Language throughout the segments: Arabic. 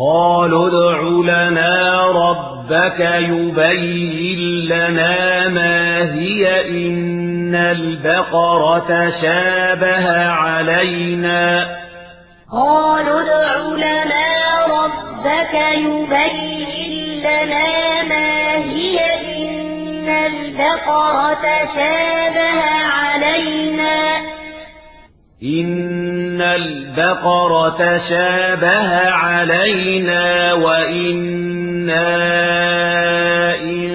قالوا ادع لنا ربك يبين لنا ما هي إن البقرة شابه علينا. قالوا ادع لنا ربك يبين لنا ما هي إن البقرة شابه علينا. إن الْبَقَرَةَ تشابه علينا وإنا إن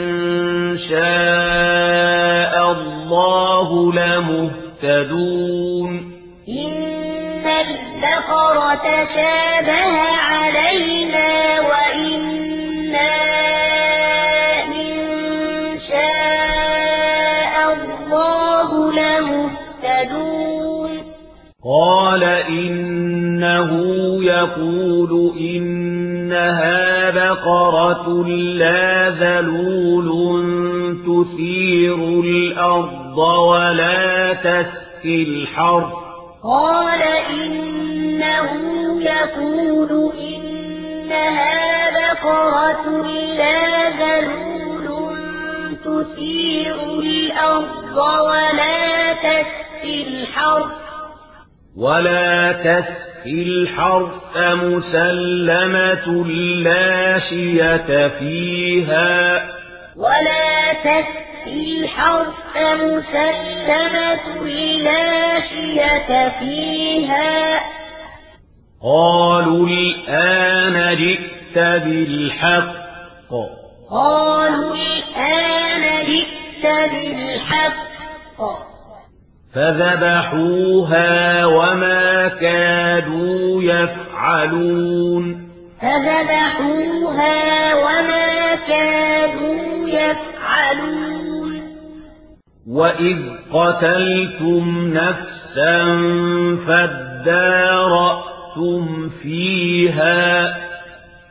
شاء الله لمهتدون إن الْبَقَرَةَ تشابه علينا وإنا إن شاء الله لمهتدون قال إنه يقول إنها بقرة لا ذلول تثير الأرض ولا تسكي الحر قال إنه يقول إنها بقرة لا ذلول تثير الأرض ولا تسكي الحر ولا تسهي الحرف مسلمة لا شية فيها ولا تسهي الحرف مسلمة لا شية فيها قالوا الآن جئت بالحق قالوا فذبحوها وما كادوا يفعلون فذبحوها وما كادوا يفعلون وإذ قتلتم نفسا فادارأتم فيها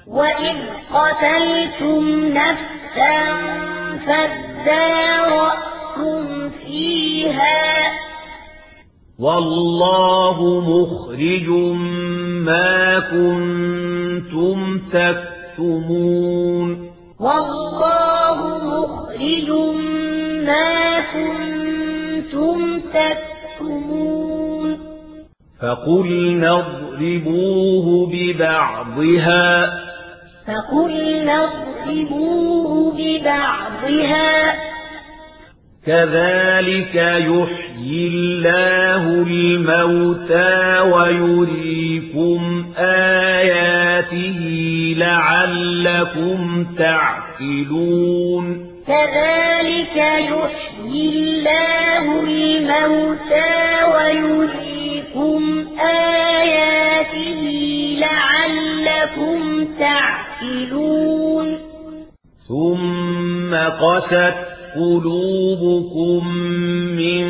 وإذ قتلتم نفسا فادارأتم فيها والله مخرج ما كنتم تكتمون والله مخرج ما كنتم تكتمون فقلنا اضربوه ببعضها. فقلنا اضربوه ببعضها. كذلك يحيي الله الموتى ويريكم آياته لعلكم تعقلون. كذلك يحيي الله الموتى ويريكم آياته لعلكم تعقلون. ثم قست قلوبكم من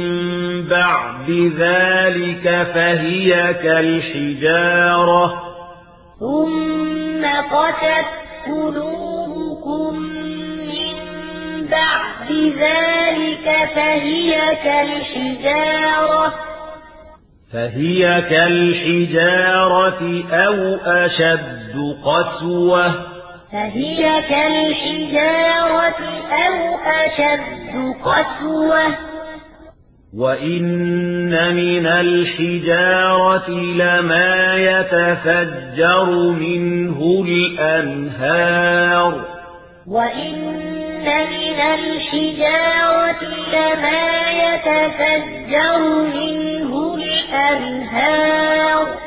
بعد ذلك فهي كالحجارة. ثم قتت قلوبكم من بعد ذلك فهي كالحجارة. فهي كالحجارة أو أشد قسوة. فهي كالحجارة أو أشد قسوة وإن من الحجارة لما يتفجر منه الأنهار وإن من الحجارة لما يتفجر منه الأنهار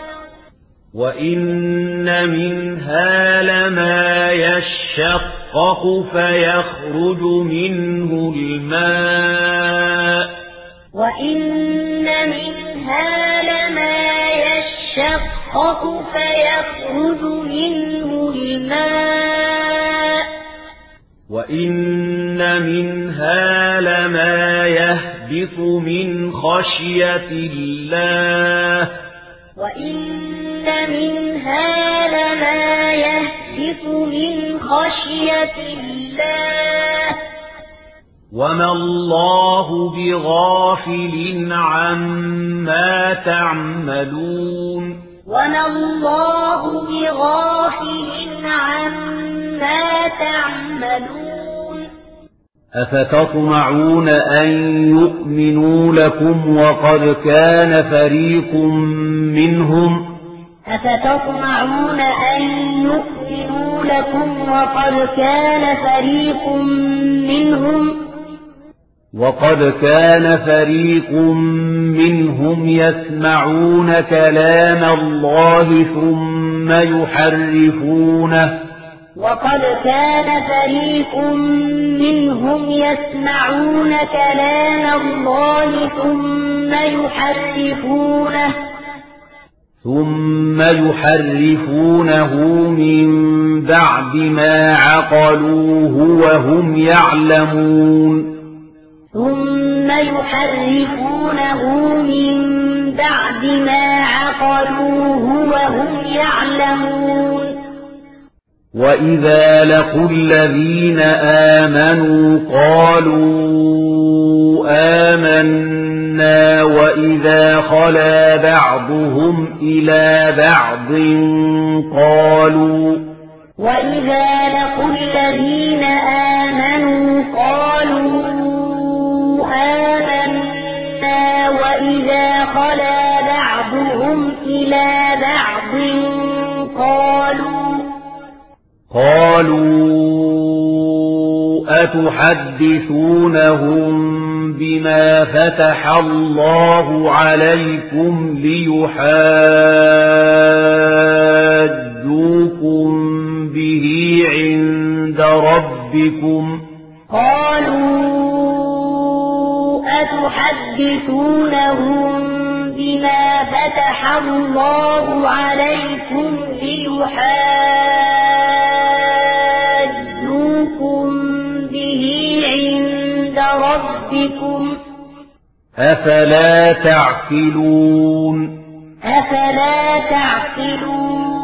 وَإِنَّ مِنْهَا لَمَا يَشَّقَّقُ فَيَخْرُجُ مِنْهُ الْمَاءُ وَإِنَّ مِنْهَا لَمَا يَشَّقَّقُ فَيَخْرُجُ مِنْهُ الْمَاءُ وَإِنَّ مِنْهَا لَمَا يَهْبِطُ مِنْ خَشْيَةِ اللَّهِ وَإِنَّ منها لما يهدف من خشية الله. وما الله بغافل عما تعملون. وما الله بغافل عما تعملون. أفتطمعون أن يؤمنوا لكم وقد كان فريق منهم أفتطمعون أن يؤمنوا لكم وقد كان فريق منهم وقد كان فريق منهم يسمعون كلام الله ثم يحرفونه. وقد كان فريق منهم يسمعون كلام الله ثم يحرفونه. ثم يحرفونه من بعد ما عقلوه وهم يعلمون ثم يحرفونه من بعد ما عقلوه وهم يعلمون وَإِذَا لَقُوا الَّذِينَ آمَنُوا قَالُوا آمَنَّا وَإِذَا خَلَا بعضهم إلى بعض قالوا وإذا لقوا الذين آمنوا قالوا آمنا وإذا خلا بعضهم إلى بعض قالوا قالوا أتحدثونهم بما فتح الله عليكم ليحاجوكم به عند ربكم قالوا أتحدثونهم بما فتح الله عليكم ليحاجوكم ربكم أفلا تعقلون أفلا تعقلون